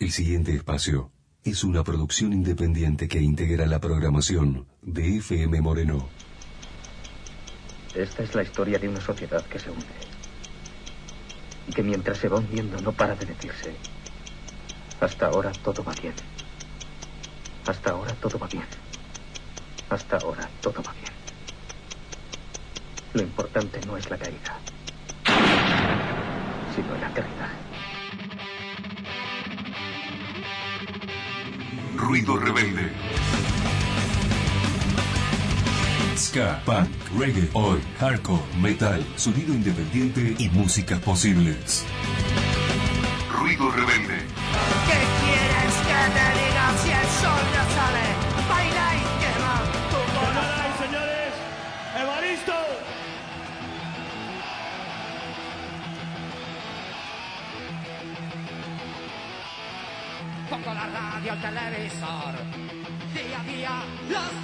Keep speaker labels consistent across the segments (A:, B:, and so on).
A: El siguiente espacio es una producción independiente que integra la programación de FM Moreno.
B: Esta es la historia de una sociedad que se hunde. Y que mientras se va hundiendo no para de decirse. Hasta ahora todo va bien. Hasta ahora todo va bien. Hasta ahora todo va bien. Lo importante no es la caída, sino el aterrizaje.
A: Ruido rebelde. Ska, punk, reggae, oi, hardcore, metal, sonido independiente y músicas posibles. Ruido rebelde.
C: ¿Qué quieres que te diga si el sol? Radio, el televisor. Día a día, las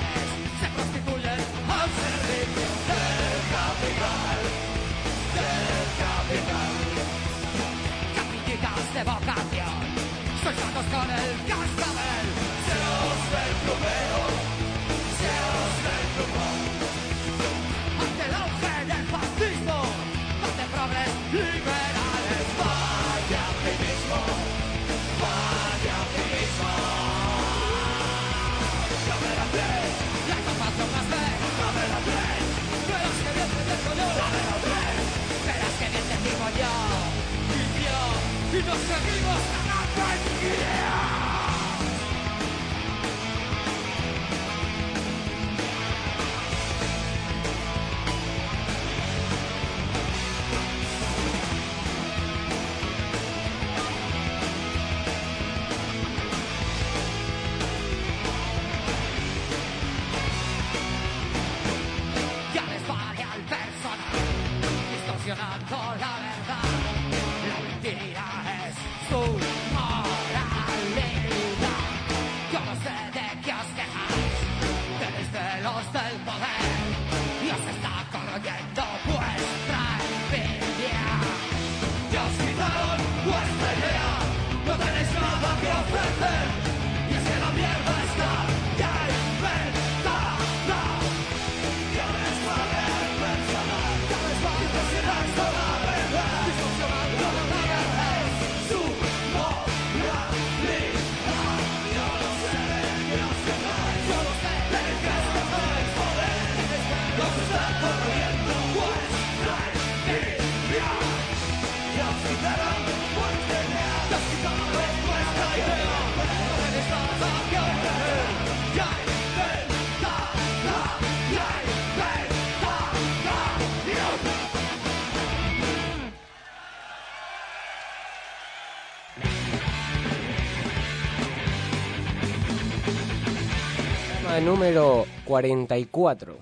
D: número 44.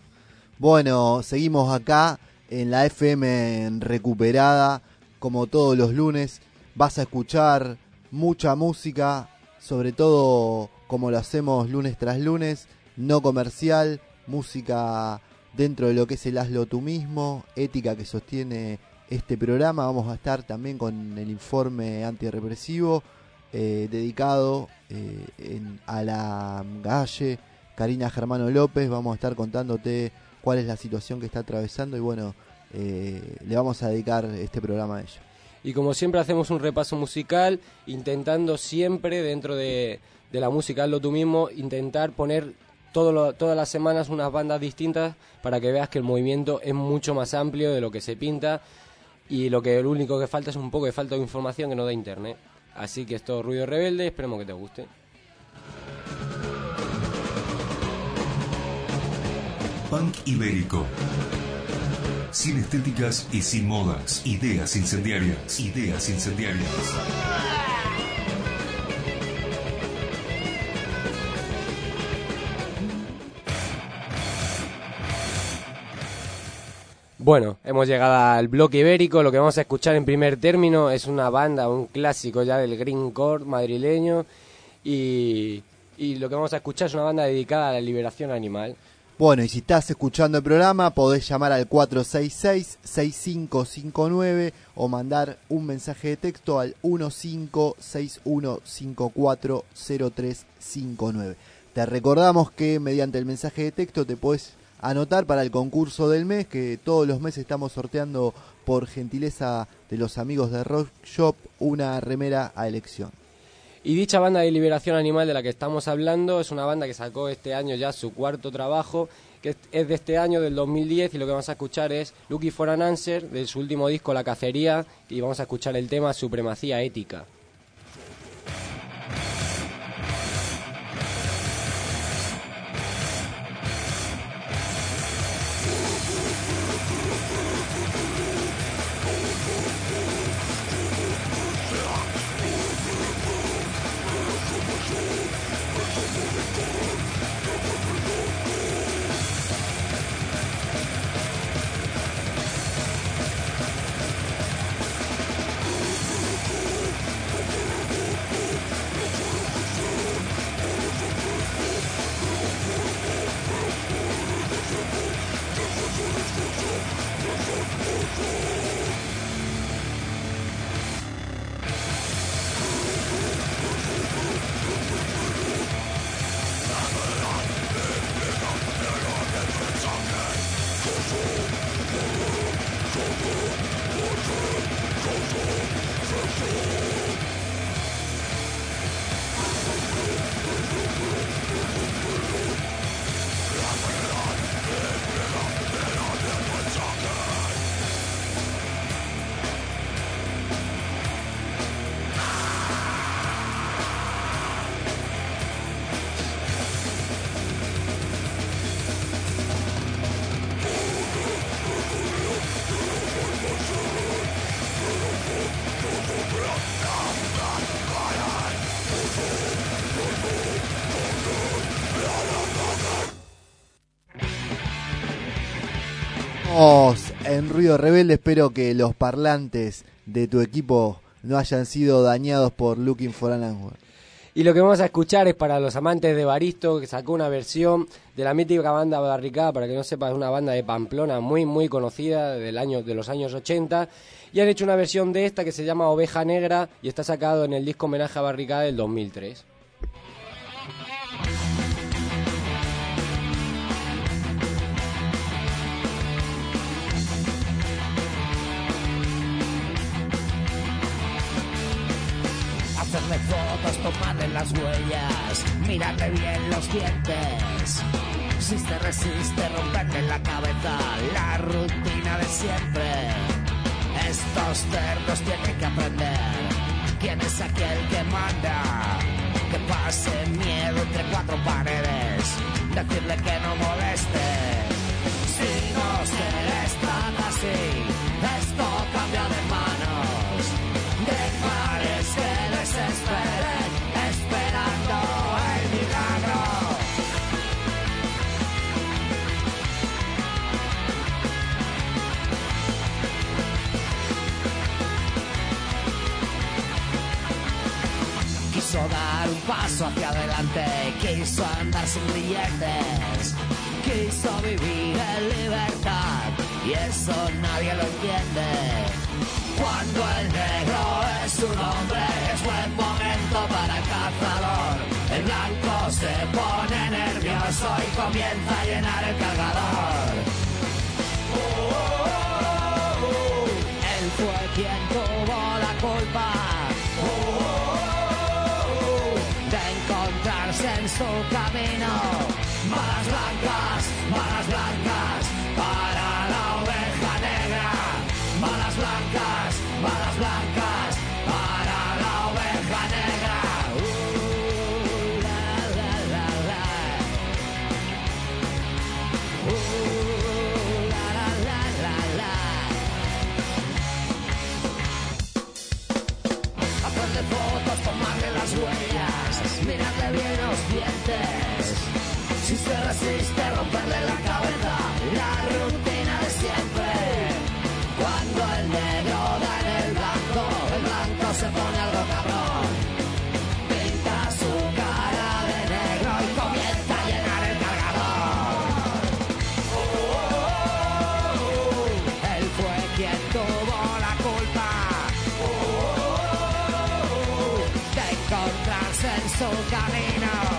E: Bueno, seguimos acá en la FM recuperada, como todos los lunes. Vas a escuchar mucha música, sobre todo como lo hacemos lunes tras lunes, no comercial, música dentro de lo que es el hazlo tú mismo, ética que sostiene este programa. Vamos a estar también con el informe antirrepresivo eh, dedicado eh, a la Galle, Karina Germano López. Vamos a estar contándote cuál es la situación que está atravesando y bueno, eh, le vamos a dedicar este programa a ella.
D: Y como siempre hacemos un repaso musical, intentando siempre dentro de, de la música, hazlo tú mismo, intentar poner todo lo- todas las semanas unas bandas distintas para que veas que el movimiento es mucho más amplio de lo que se pinta y lo que lo único que falta es un poco de falta de información que nos da internet. Así que esto es Ruido Rebelde, esperemos que te guste.
A: Punk ibérico. Sin estéticas y sin modas. Ideas incendiarias. Ideas incendiarias.
D: Bueno, hemos llegado al bloque ibérico. Lo que vamos a escuchar en primer término es una banda, un clásico ya del greencore madrileño. Y, y lo que vamos a escuchar es una banda dedicada a la liberación animal.
E: Bueno, y si estás escuchando el programa, podés llamar al 466-6559 o mandar un mensaje de texto al 1561540359. Te recordamos que mediante el mensaje de texto te podés anotar para el concurso del mes, que todos los meses estamos sorteando por gentileza de los amigos de Rock Shop una remera a elección.
D: Y dicha banda de liberación animal de la que estamos hablando es una banda que sacó este año ya su cuarto trabajo, que es- de este año, del 2010, y lo que vamos a escuchar es Lucky for an Answer, de su último disco La Cacería, y vamos a escuchar el tema Supremacía Ética.
E: En Ruido Rebelde. Espero que los parlantes de tu equipo no hayan sido dañados por Looking for an Answer.
D: Y lo que vamos a escuchar es para los amantes de Baristo, que sacó una versión de la mítica banda Barricada, para que no sepa, es una banda de Pamplona muy muy conocida del año, de los años 80, y han hecho una versión de esta que se llama Oveja Negra y está sacado en el disco homenaje a Barricada del 2003.
C: Hacerle fotos, tomarle las huellas, mirarle bien los dientes. Si se resiste, romperle la cabeza, la rutina de siempre. Estos cerdos tienen que aprender quién es aquel que manda. Que pase miedo entre cuatro paredes, decirle que no moleste. Si no se trata así, esto quiso vivir en libertad y eso nadie lo entiende. Cuando el negro es un hombre, es buen momento para el cazador. El blanco se pone nervioso y comienza a llenar el cargador. El fue quien tuvo la culpa en su camino. Balas blancas, balas blancas para la oveja negra. Balas blancas, bien los dientes. Si se resiste, romperle la cabeza, la rutina de siempre. Encontrarse en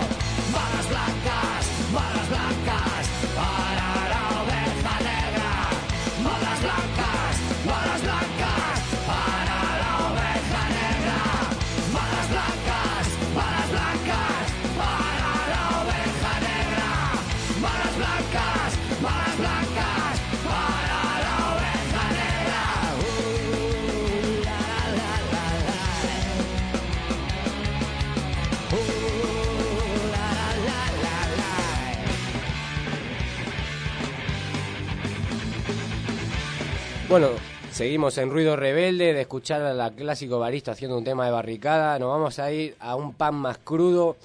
D: Bueno, seguimos en Ruido Rebelde de escuchar a la clásico barista haciendo un tema de barricada. Nos vamos a ir a un pan más crudo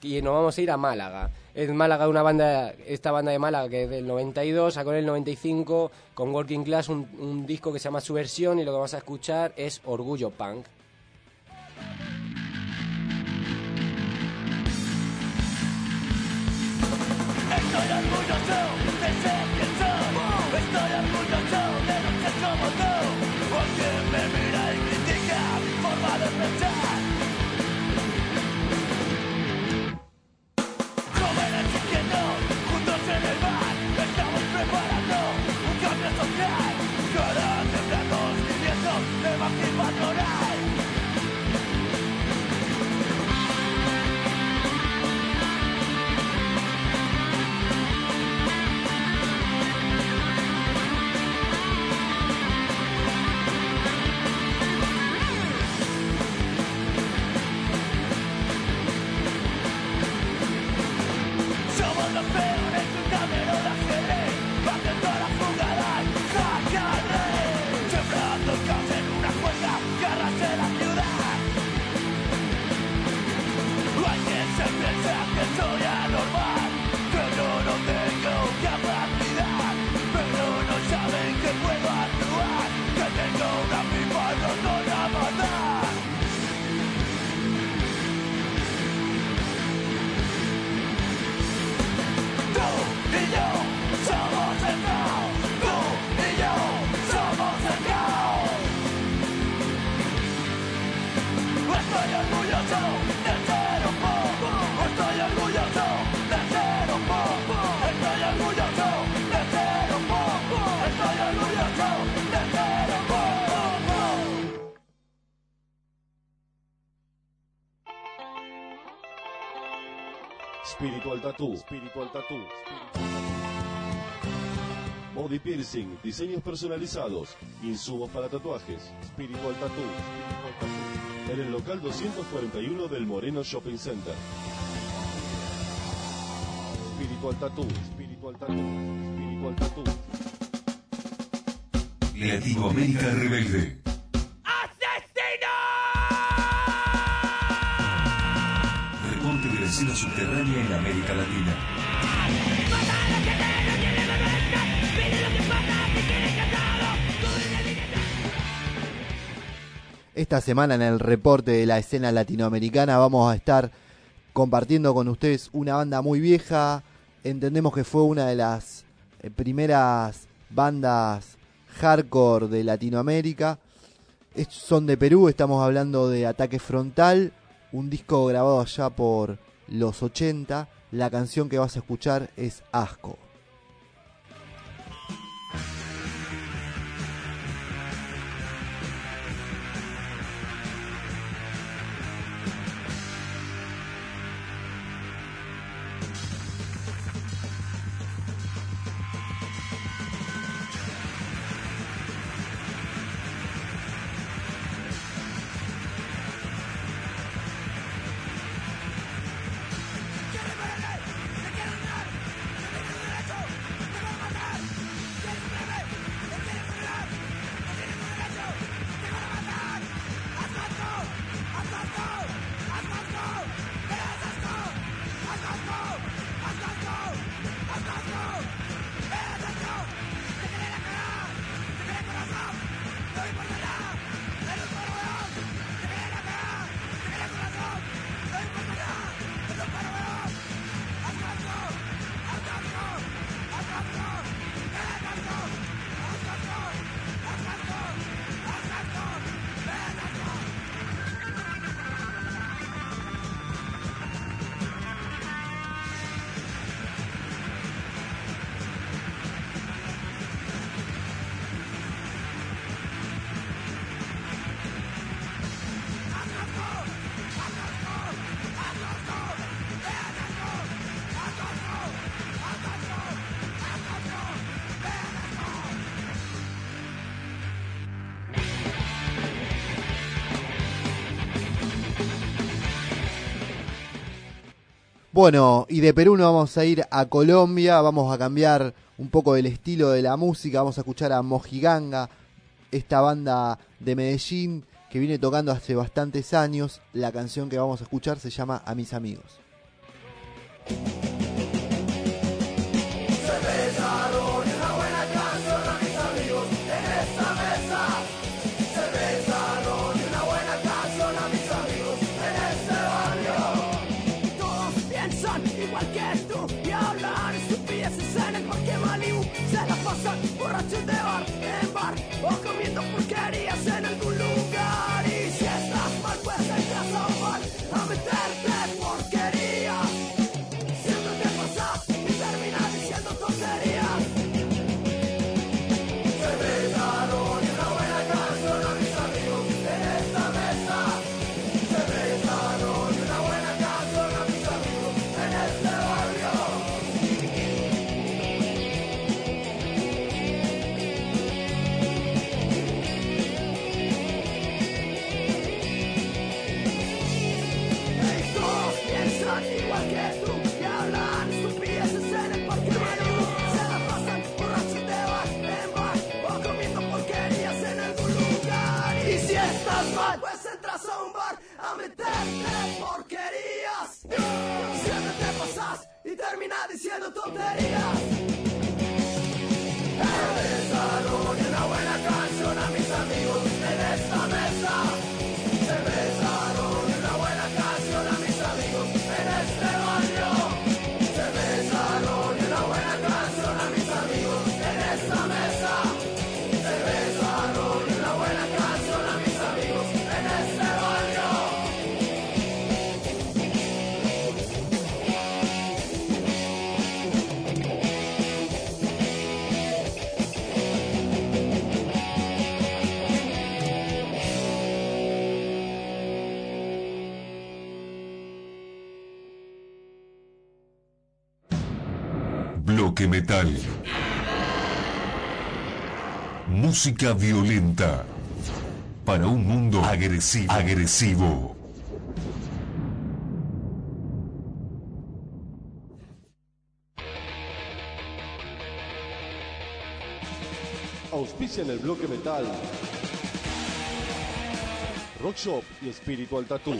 D: y nos vamos a ir a Málaga. Es Málaga una banda, esta banda de Málaga que es del 92, sacó en el 95 con Working Class un, disco que se llama Subversión y lo que vamos a escuchar es Orgullo Punk.
F: Porque me mira y. Jóvenes inquietos, juntos en el bar, estamos preparando un cambio social. Patronal.
G: Tattoo. Spiritual Tattoo. Body piercing, diseños personalizados, insumos para tatuajes. Spiritual Tattoo. Spiritual Tattoo. En el local 241 del Moreno Shopping Center. Spiritual Tattoo. Spiritual Tattoo. Spiritual Tattoo.
A: Latinoamérica Rebelde. Latina.
E: Esta semana en el reporte de la escena latinoamericana vamos a estar compartiendo con ustedes una banda muy vieja. Entendemos que fue una de las eh, primeras bandas hardcore de Latinoamérica. Son de Perú, estamos hablando de Ataque Frontal, un disco grabado allá por los 80. La canción que vas a escuchar es Asco.
F: Bueno, y de Perú nos vamos a ir a Colombia, vamos a cambiar un poco el estilo de la música, vamos a escuchar a Mojiganga, esta banda de Medellín que viene tocando hace bastantes años. La canción que vamos a escuchar se llama A mis amigos.
H: Diciendo
A: Música violenta. Para un mundo agresivo. agresivo.
G: Auspicia en el bloque metal. Rock Shop y Spiritual Tattoo.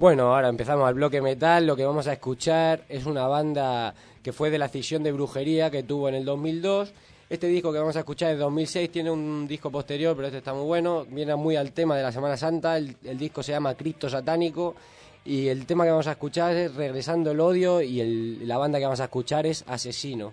D: Bueno, ahora empezamos al bloque metal. Lo que vamos a escuchar es una banda que fue de la cisión de brujería que tuvo en el 2002. Este disco que vamos a escuchar es 2006, tiene un disco posterior, pero este está muy bueno. Viene muy al tema de la Semana Santa. El, disco se llama Cristo Satánico. Y el tema que vamos a escuchar es Regresando el Odio. Y la banda que vamos a escuchar es Asesino.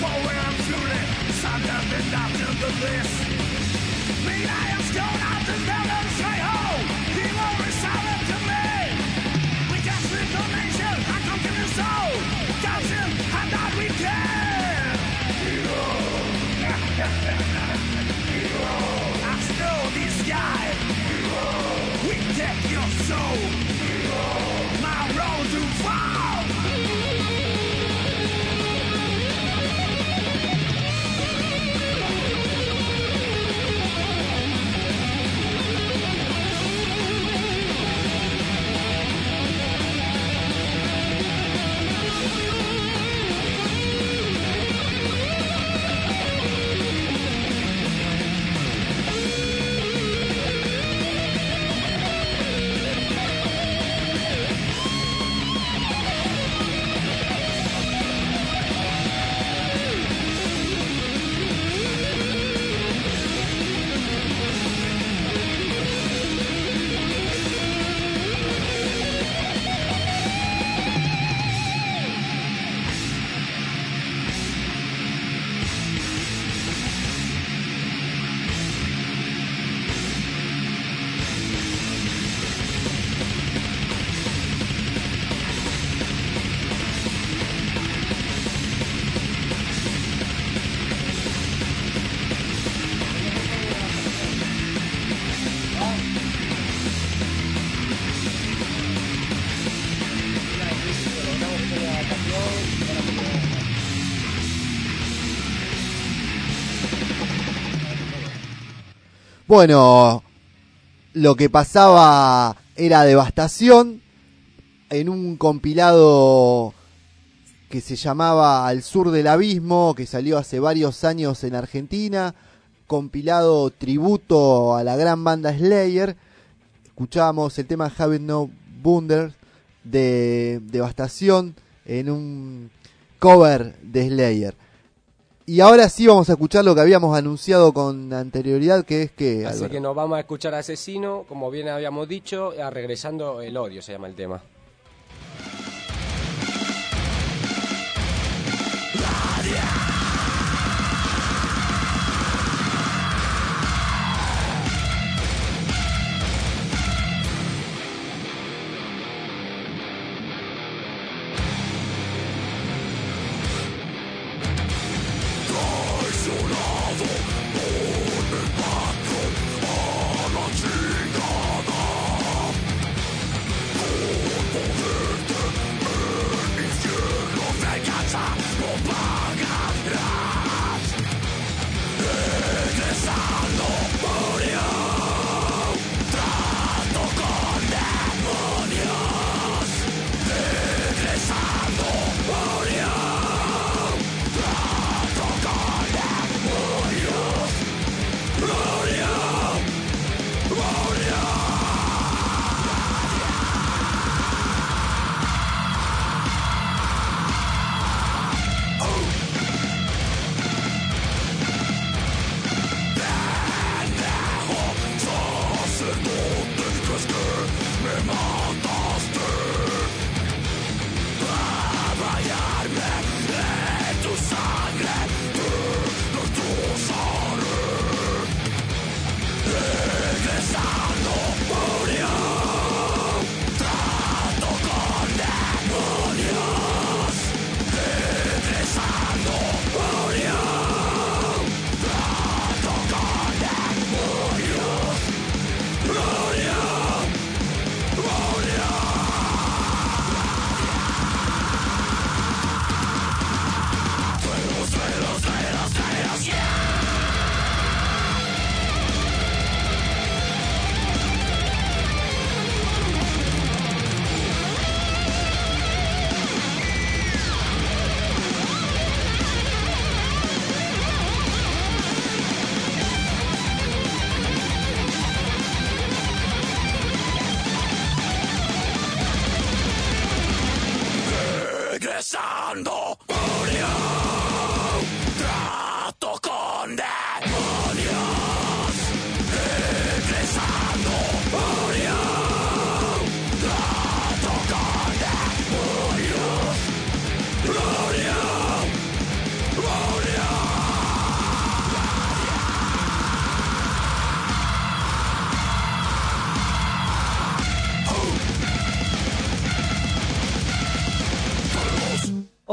H: But I'm truly, I've nothing but this. Me, I am stoned out together.
E: Bueno, lo que pasaba era devastación en un compilado que se llamaba Al sur del abismo, que salió hace varios años en Argentina, compilado tributo a la gran banda Slayer. Escuchábamos el tema Having No Wunder de Devastación en un cover de Slayer. Y ahora sí vamos a escuchar lo que habíamos anunciado con anterioridad, que es que...
F: Así que nos vamos a escuchar a Asesino, como bien habíamos dicho, a Regresando el Odio se llama el tema.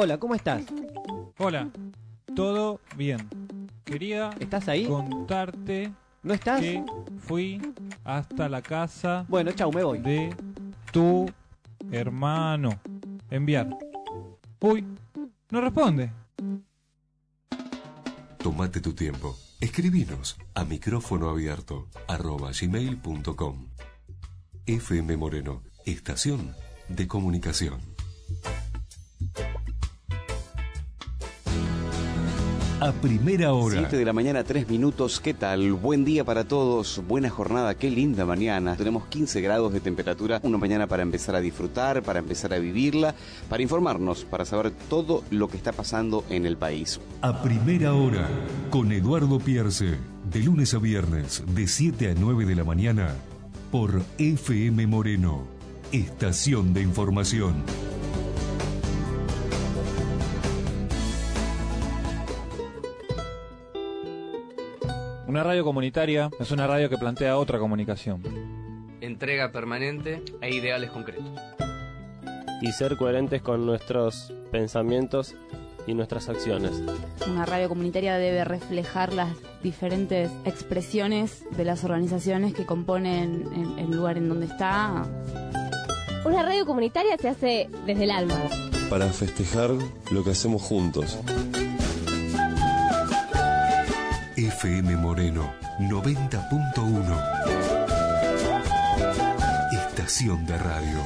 I: Hola, ¿cómo estás?
J: Hola, todo bien. Quería
I: ¿Estás ahí?
J: contarte
I: ¿No estás?
J: que fui hasta la casa
I: Bueno, chau, me voy.
J: de tu hermano. Enviar. Uy, no responde.
A: Tómate tu tiempo. Escribinos a micrófono abierto arroba gmail.com. FM Moreno, estación de comunicación. A primera hora.
K: 7 de la mañana, 3 minutos. ¿Qué tal? Buen día para todos. Buena jornada. Qué linda mañana. Tenemos 15 grados de temperatura. Una mañana para empezar a disfrutar, para empezar a vivirla, para informarnos, para saber todo lo que está pasando en el país.
A: A primera hora, con Eduardo Pierce, de lunes a viernes, de 7 a 9 de la mañana, por FM Moreno, estación de información.
J: Una radio comunitaria es una radio que plantea otra comunicación.
L: entrega permanente e ideales concretos.
M: y ser coherentes con nuestros pensamientos y nuestras acciones.
N: Una radio comunitaria debe reflejar las diferentes expresiones de las organizaciones que componen el, el lugar en donde está.
O: Una radio comunitaria se hace desde el alma.
P: Para festejar lo que hacemos juntos.
A: FM Moreno, 90.1. Estación de radio.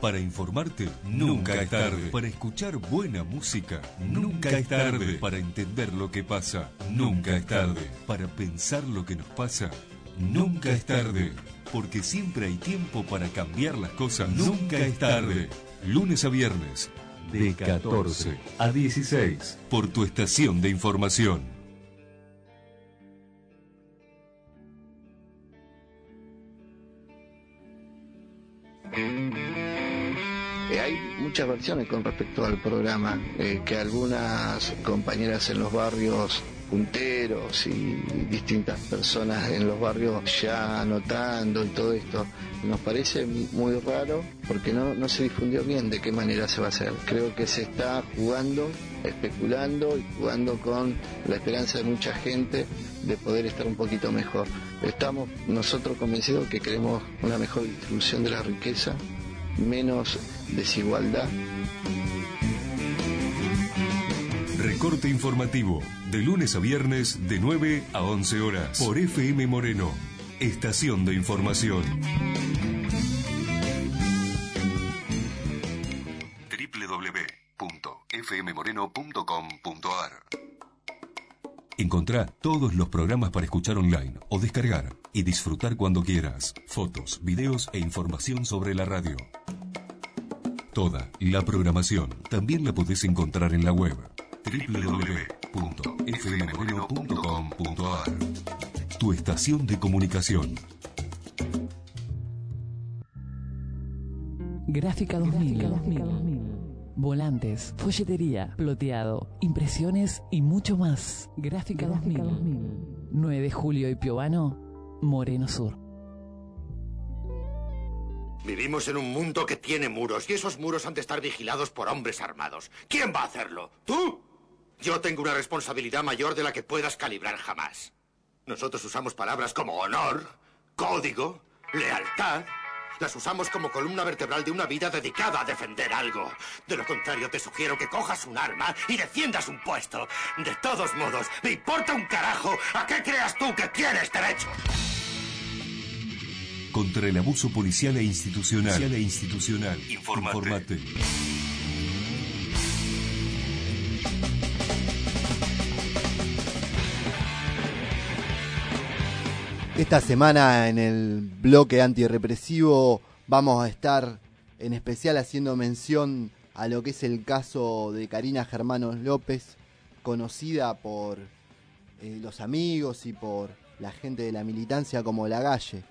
A: Para informarte, nunca es tarde. Para escuchar buena música, nunca es tarde. Para entender lo que pasa, nunca es tarde. Para pensar lo que nos pasa, nunca es tarde. Porque siempre hay tiempo para cambiar las cosas. Nunca es tarde. Lunes a viernes, de 14 a 16, por tu estación de información.
Q: Eh, hay muchas versiones con respecto al programa, eh, que algunas compañeras en los barrios punteros y distintas personas en los barrios ya anotando y todo esto. Nos parece muy raro porque no, no se difundió bien de qué manera se va a hacer. Creo que se está jugando, especulando y jugando con la esperanza de mucha gente de poder estar un poquito mejor. Estamos nosotros convencidos que queremos una mejor distribución de la riqueza, menos desigualdad.
A: Recorte informativo, de lunes a viernes, de 9 a 11 horas, por FM Moreno, estación de información. www.fmmoreno.com.ar Encontrá todos los programas para escuchar online o descargar y disfrutar cuando quieras. Fotos, videos e información sobre la radio. Toda la programación también la podés encontrar en la web www.fmmoreno.com.ar Tu estación de comunicación.
R: Gráfica 2000. Volantes, folletería, ploteado, impresiones y mucho más. Gráfica 2000. 9 de julio y Piovano, Moreno Sur.
S: Vivimos en un mundo que tiene muros y esos muros han de estar vigilados por hombres armados. ¿Quién va a hacerlo? ¿Tú? Yo tengo una responsabilidad mayor de la que puedas calibrar jamás. Nosotros usamos palabras como honor, código, lealtad. Las usamos como columna vertebral de una vida dedicada a defender algo. De lo contrario, te sugiero que cojas un arma y defiendas un puesto. De todos modos, me importa un carajo a qué creas tú que tienes derecho.
A: Contra el abuso policial e institucional. Policial e institucional. Informate.
E: Esta semana en el bloque antirrepresivo vamos a estar en especial haciendo mención a lo que es el caso de Karina Germanos López, conocida por eh, los amigos y por la gente de la militancia como La Galle.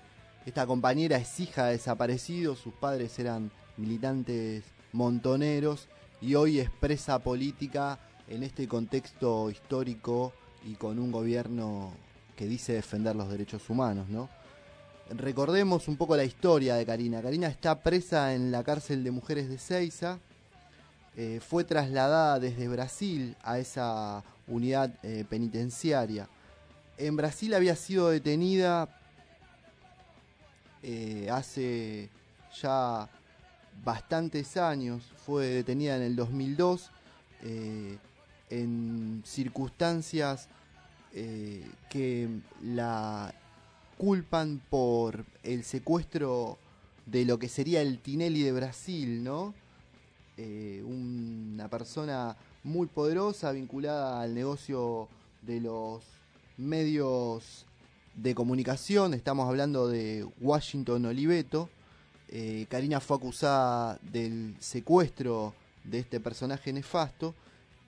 E: Esta compañera es hija de desaparecidos, sus padres eran militantes montoneros y hoy es presa política en este contexto histórico y con un gobierno que dice defender los derechos humanos, ¿no? Recordemos un poco la historia de Karina. Karina está presa en la cárcel de mujeres de Ceiza. Eh, fue trasladada desde Brasil a esa unidad eh, penitenciaria. En Brasil había sido detenida eh, hace ya bastantes años. Fue detenida en el 2002 en circunstancias eh, que la culpan por el secuestro de lo que sería el Tinelli de Brasil, ¿no? Eh, una persona muy poderosa vinculada al negocio de los medios de comunicación, estamos hablando de Washington Oliveto. Eh, Karina fue acusada del secuestro de este personaje nefasto,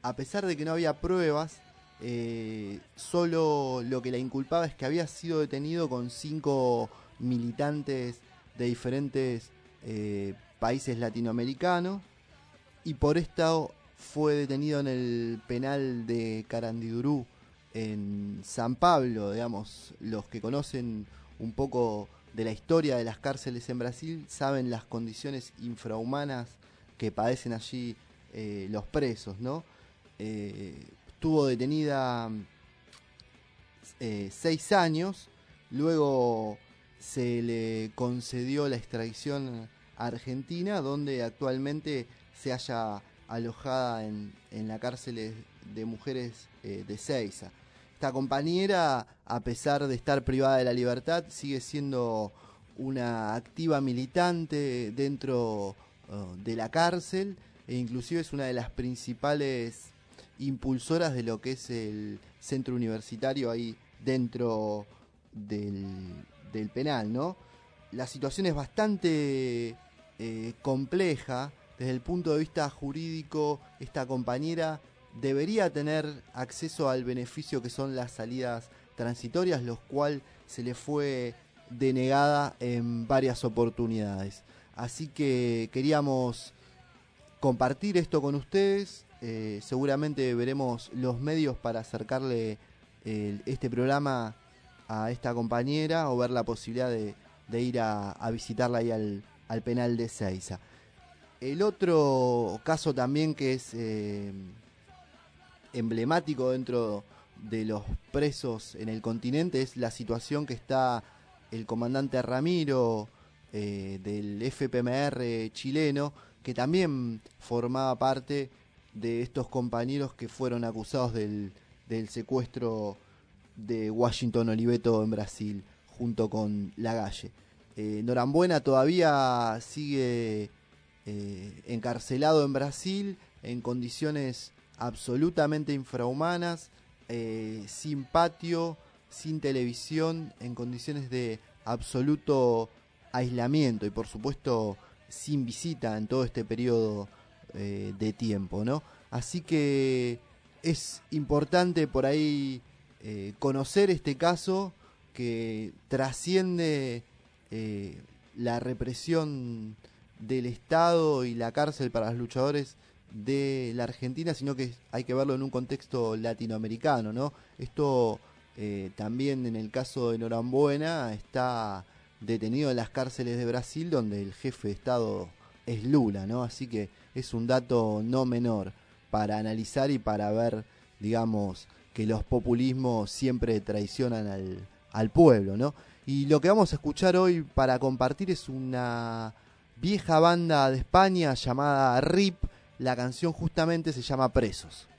E: a pesar de que no había pruebas, eh, solo lo que la inculpaba es que había sido detenido con cinco militantes de diferentes eh, países latinoamericanos y por esto fue detenido en el penal de Carandidurú en San Pablo, digamos, los que conocen un poco de la historia de las cárceles en Brasil saben las condiciones infrahumanas que padecen allí eh, los presos, ¿no? Estuvo detenida eh, seis años, luego se le concedió la extradición a Argentina, donde actualmente se halla alojada en, en la cárcel de- mujeres eh, de Ceiza. Esta compañera, a pesar de estar privada de la libertad, sigue siendo una activa militante dentro eh, de la cárcel e inclusive es una de las principales impulsoras de lo que es el centro universitario ahí dentro del, del penal, ¿no? La situación es bastante eh, compleja desde el punto de vista jurídico. Esta compañera debería tener acceso al beneficio que son las salidas transitorias, los cual se le fue denegada en varias oportunidades. Así que queríamos compartir esto con ustedes. Eh, seguramente veremos los medios para acercarle el- este programa a esta compañera o ver la posibilidad de, ir a, visitarla ahí al, al penal de Seiza. El otro caso también que es eh, emblemático dentro de los presos en el continente es la situación que está el comandante Ramiro eh, del FPMR chileno, que también formaba parte de estos compañeros que fueron acusados del, del secuestro de Washington Oliveto en Brasil, junto con Lagalle. Eh, Norambuena todavía sigue eh, encarcelado en Brasil en condiciones absolutamente infrahumanas, eh, sin patio, sin televisión, en condiciones de absoluto aislamiento y por supuesto sin visita en todo este periodo eh, de tiempo, ¿no? Así que es importante por ahí eh, conocer este caso que trasciende eh, la represión del Estado y la cárcel para los luchadores de la Argentina, sino que hay que verlo en un contexto latinoamericano, ¿no? Esto también en el caso de Norambuena está detenido en las cárceles de Brasil, donde el jefe de Estado es Lula, ¿no? Así que es un dato no menor para analizar y para ver, digamos, que los populismos siempre traicionan al, al pueblo, ¿no? Y lo que vamos a escuchar hoy para compartir es una vieja banda de España llamada RIP. La canción justamente se llama Presos.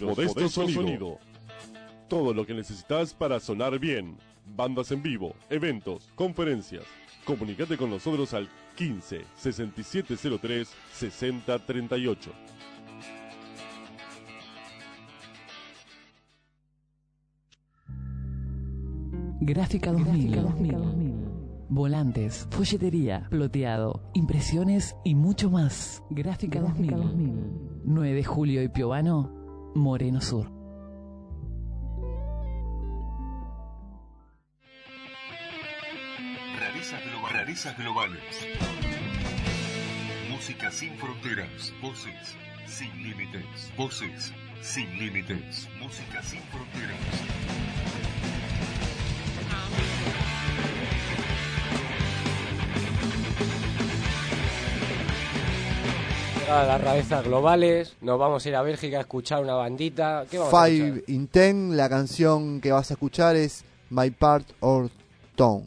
G: Ruidos, Modesto, sonido. Todo lo que necesitas para sonar bien. Bandas en vivo, eventos, conferencias. Comunícate con nosotros al 15 6703 6038.
R: Gráfica 2000. Volantes, folletería, ploteado, impresiones y mucho más. Gráfica 2000. 9 de julio y Piovano, Moreno Sur.
A: Rarezas, globa- rarezas globales. Música sin fronteras. Voces sin límites. Voces sin límites. Música sin fronteras.
D: A las rarezas globales, nos vamos a ir a Bélgica a escuchar una bandita. ¿Qué vamos a?
T: Five in Ten, la canción que vas a escuchar es My Part or Tone.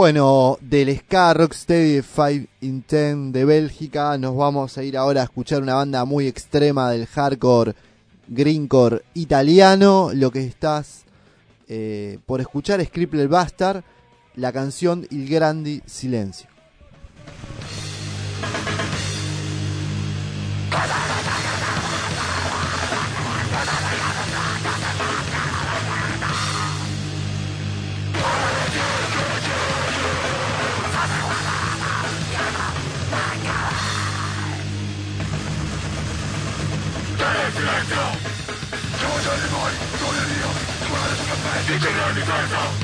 E: Bueno, del ska Rocksteady 5 in 10 de Bélgica, nos vamos a ir ahora a escuchar una banda muy extrema del hardcore greencore italiano. Lo que estás eh, por escuchar es Cripple Bastard, la canción Il Grandi Io non mi sento,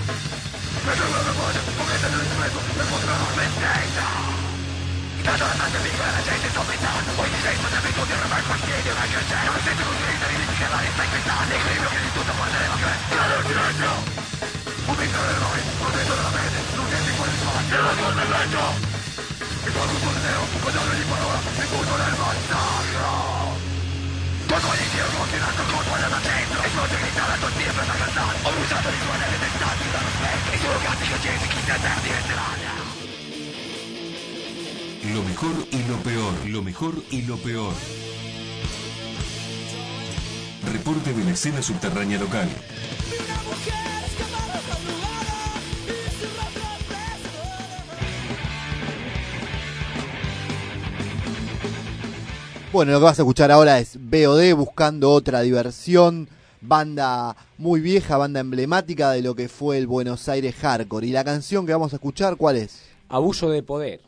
F: e quando sono nero, guardando di parola, mi butto nel!
A: Lo mejor y lo peor, lo mejor y lo peor. Reporte de la escena subterránea local.
E: Bueno, lo que vas a escuchar ahora es BOD buscando otra diversión, banda muy vieja, banda emblemática de lo que fue el Buenos Aires Hardcore. Y la canción que vamos a escuchar, ¿cuál es?
U: Abuso de poder.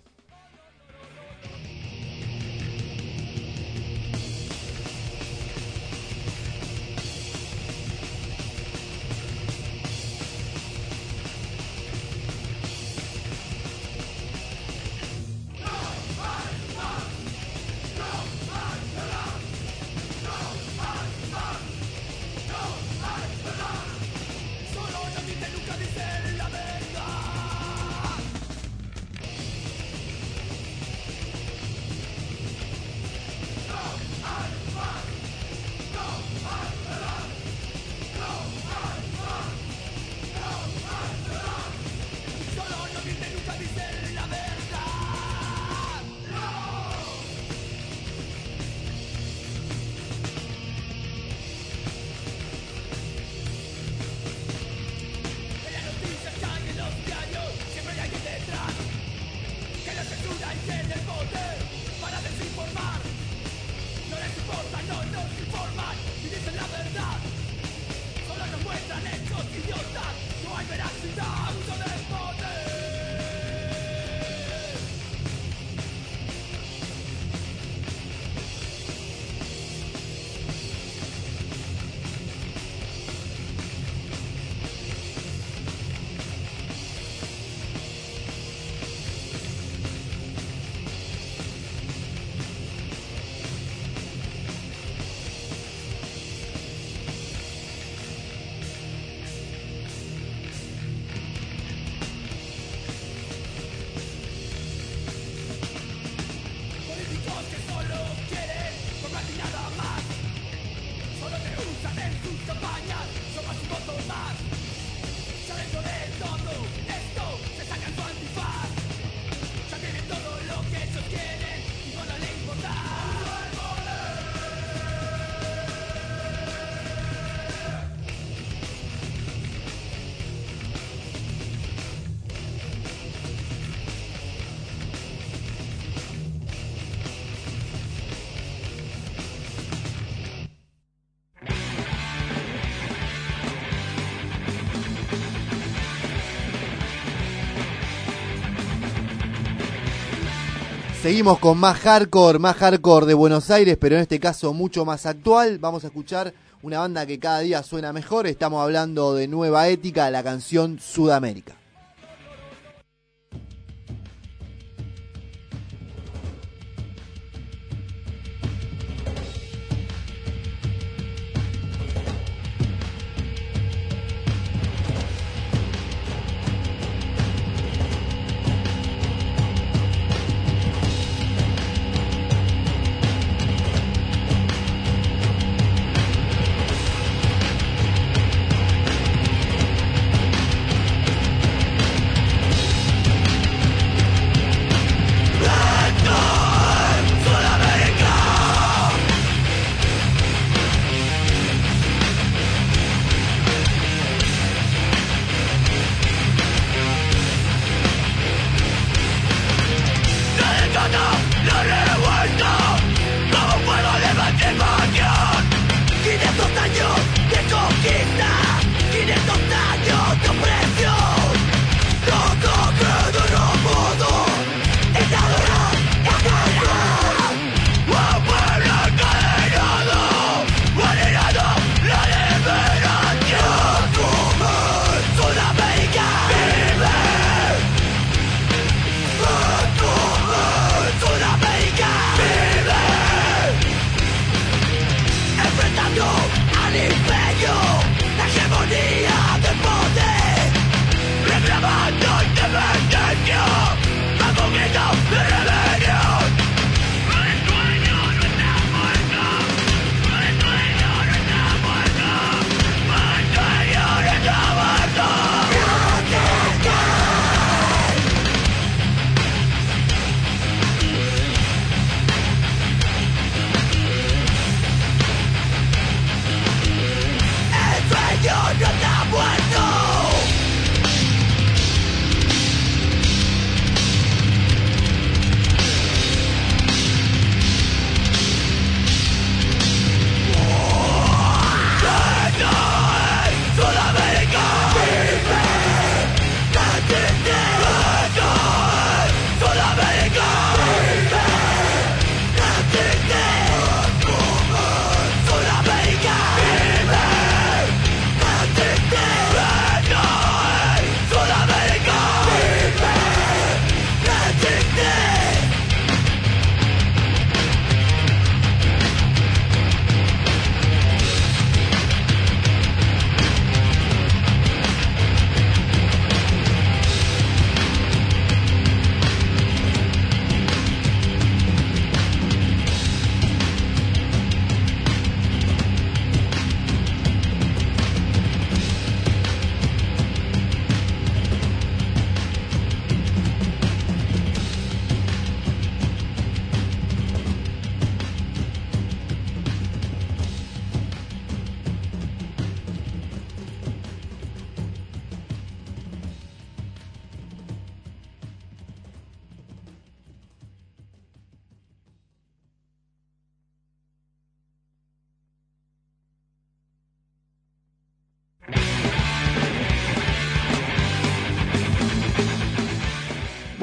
E: Seguimos con más hardcore, más hardcore de Buenos Aires, pero en este caso mucho más actual. Vamos a escuchar una banda que cada día suena mejor. Estamos hablando de Nueva Ética, la canción Sudamérica.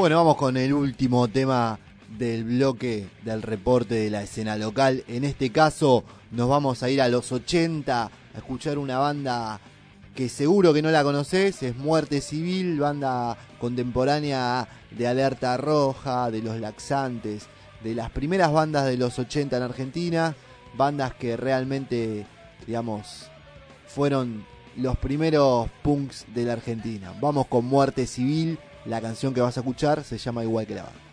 V: Bueno, vamos con el último tema del bloque del reporte de la escena local. En este caso nos vamos a ir a los 80 a escuchar una banda que seguro que no la conoces, es Muerte Civil, banda contemporánea de Alerta Roja, de Los Laxantes, de las primeras bandas de los 80 en Argentina, bandas que realmente, digamos, fueron los primeros punks de la Argentina. Vamos con Muerte Civil, la canción que vas a escuchar se llama igual que la banda.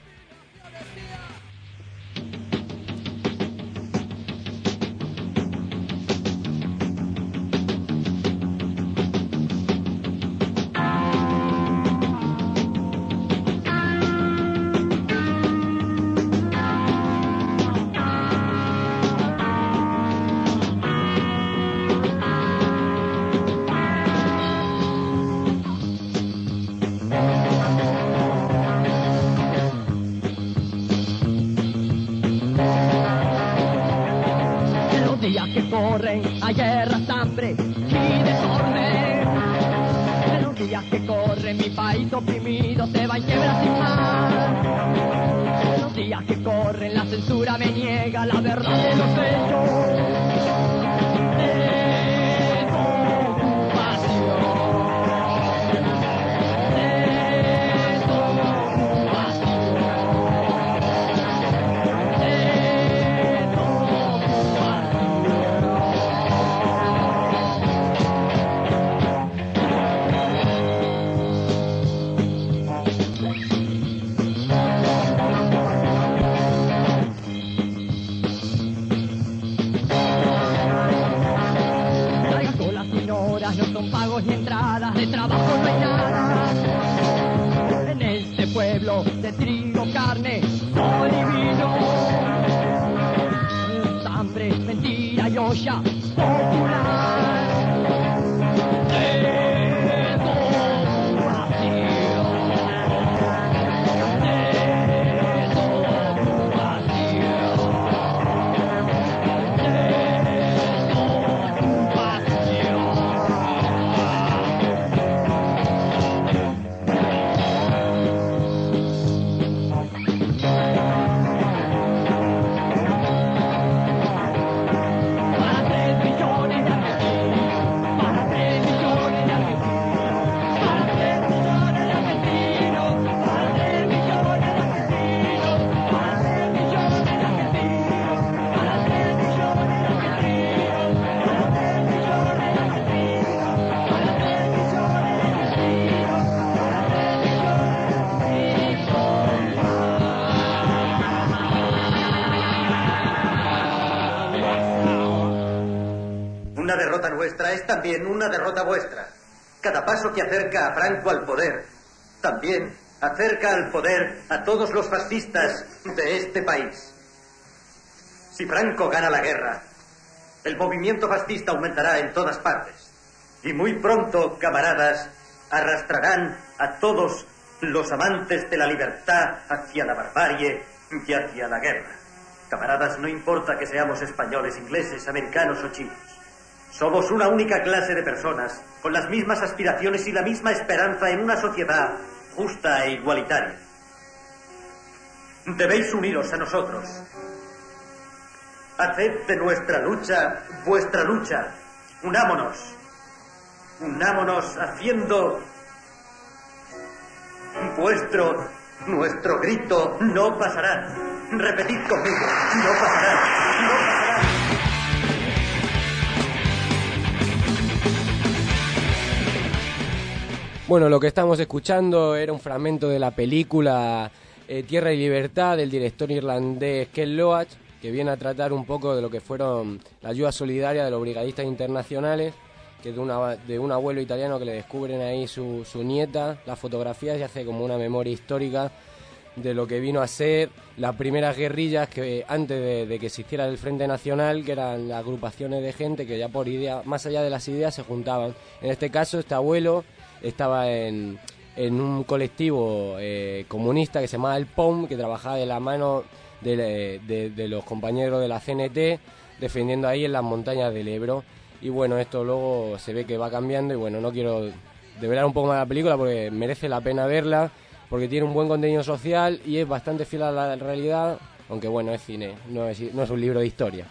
W: También una derrota vuestra. Cada paso que acerca a Franco al poder también acerca al poder a todos los fascistas de este país. Si Franco gana la guerra, el movimiento fascista aumentará en todas partes. Y muy pronto, camaradas, arrastrarán a todos los amantes de la libertad hacia la barbarie y hacia la guerra. Camaradas, no importa que seamos españoles, ingleses, americanos o chinos. Somos una única clase de personas con las mismas aspiraciones y la misma esperanza en una sociedad justa e igualitaria. Debéis uniros a nosotros. Haced de nuestra lucha vuestra lucha. Unámonos. Unámonos haciendo vuestro, nuestro grito no pasará. Repetid conmigo, no pasará, no pasará.
D: Bueno, lo que estamos escuchando era un fragmento de la película eh, Tierra y Libertad del director irlandés Ken Loach, que viene a tratar un poco de lo que fueron la ayuda solidaria de los brigadistas internacionales, que de, un abuelo italiano que le descubren ahí su, nieta, las fotografías y hace como una memoria histórica de lo que vino a ser las primeras guerrillas que antes de, que se hiciera el Frente Nacional, que eran agrupaciones de gente que ya por idea, más allá de las ideas, se juntaban. En este caso, este abuelo estaba en, en un colectivo eh, comunista que se llamaba el POM, que trabajaba de la mano de, de los compañeros de la CNT, defendiendo ahí en las montañas del Ebro. Y bueno, esto luego se ve que va cambiando y bueno, no quiero develar un poco más la película porque merece la pena verla, porque tiene un buen contenido social y es bastante fiel a la realidad, aunque bueno, es cine, no es, no es un libro de historia.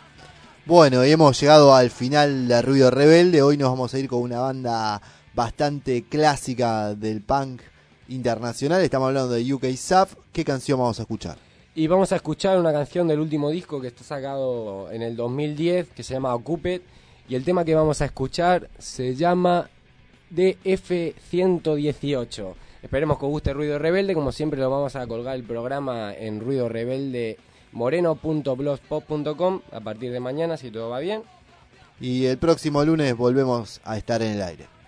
E: Bueno, y hemos llegado al final de Ruido Rebelde. Hoy nos vamos a ir con una banda bastante clásica del punk internacional. Estamos hablando de UK Saf. ¿Qué canción vamos a escuchar?
D: Y vamos a escuchar una canción del último disco que está sacado en el 2010, que se llama Occuped. Y el tema que vamos a escuchar se llama DF118. Esperemos que os guste Ruido Rebelde. Como siempre, lo vamos a colgar el programa en Ruido Rebelde moreno.blogspot.com a partir de mañana, si todo va bien.
E: Y el próximo lunes volvemos a estar en el aire.